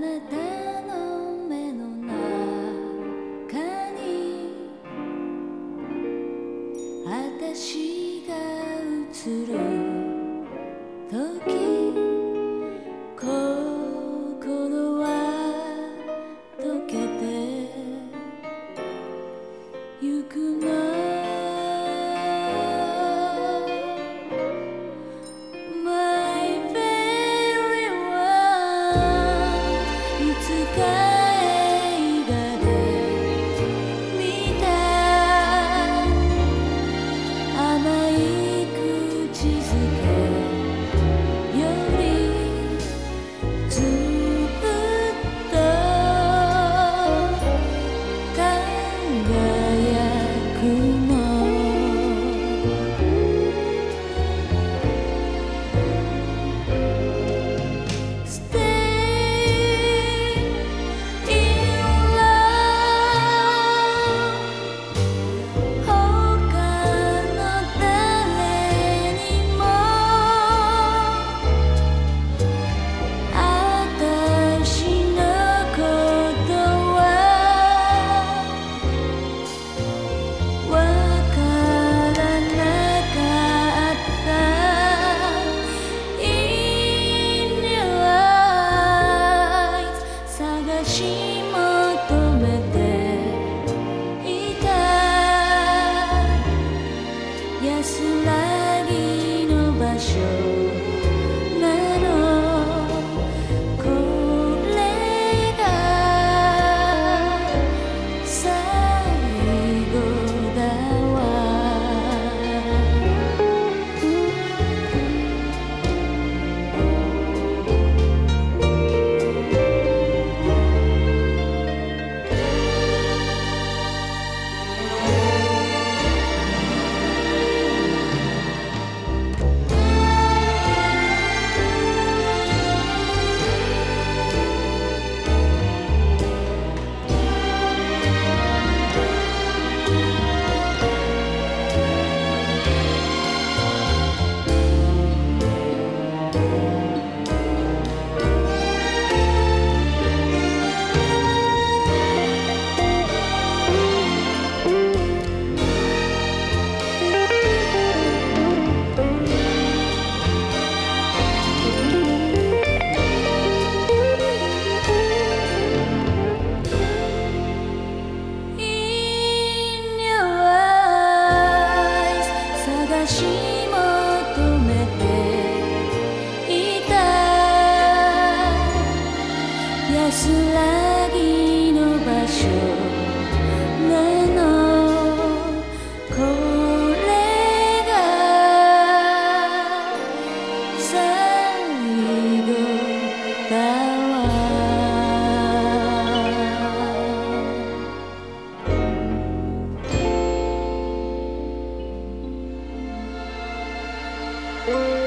私が映る時那一 show. 安らぎの場所なの。これが最後だわ「